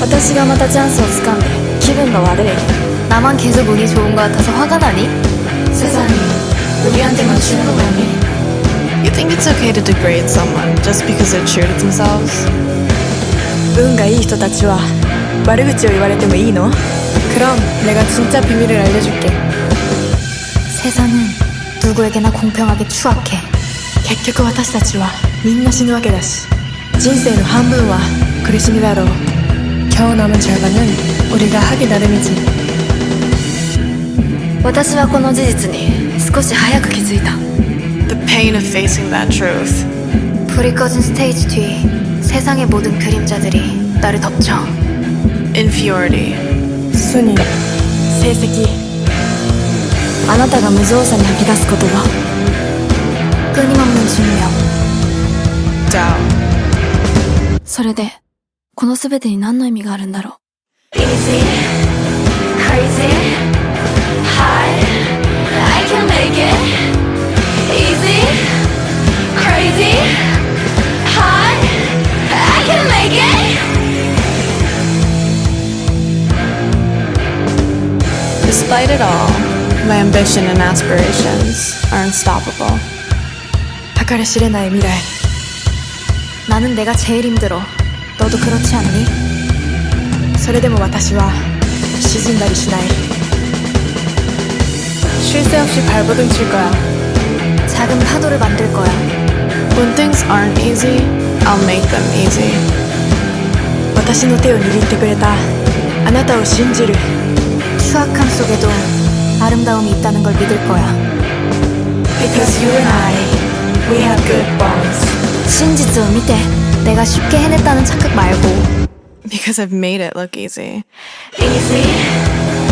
私がまたチャンスをつかんで気分が悪い 나만 계속 운이 좋은 것 같아서 화가 나니? 세상이 우리한테만 주는 거 뭐니? You think it's okay to degrade someone just because they're true to themselves? 運がいい人たちは悪口を言われてもいいの 그럼 내가 진짜 비밀을 알려줄게. 세상은 누구에게나 공평하게 추악해. 結局私たちはみんな死ぬわけだし人生の半分は苦しみだろう 겨우 남은 절반은 우리가 하기 나름이지. 私はこの事実に少し早く気づいた The pain of facing that truth. 불이 꺼진 스테이지 뒤 세상의 모든 그림자들이 나를 덮쳐. Inferiority. 순위成績あなたが無造作に吐き出す言葉 끊임없는 증명. Doubt. それで この全てに何の意味があるんだろう Easy, crazy, high. I can make it. Easy, crazy, high. I can make it. Despite it all, my ambition and aspirations are unstoppable. 計り知れない未来 나는 내가 제일 힘들어. 너도 그렇지 않니? それでも私は沈んだりしない 쉴 새 없이 발버둥 칠 거야. 작은 파도를 만들 거야. When things aren't easy, I'll make them easy. 私の手を握ってくれたあなたを信じる 추악함 속에도 아름다움이 있다는 걸 믿을 거야. Because you and I we have good bonds 真実を見て 내가 쉽게 해냈다는 착각 말고 Because I've made it look easy. Easy.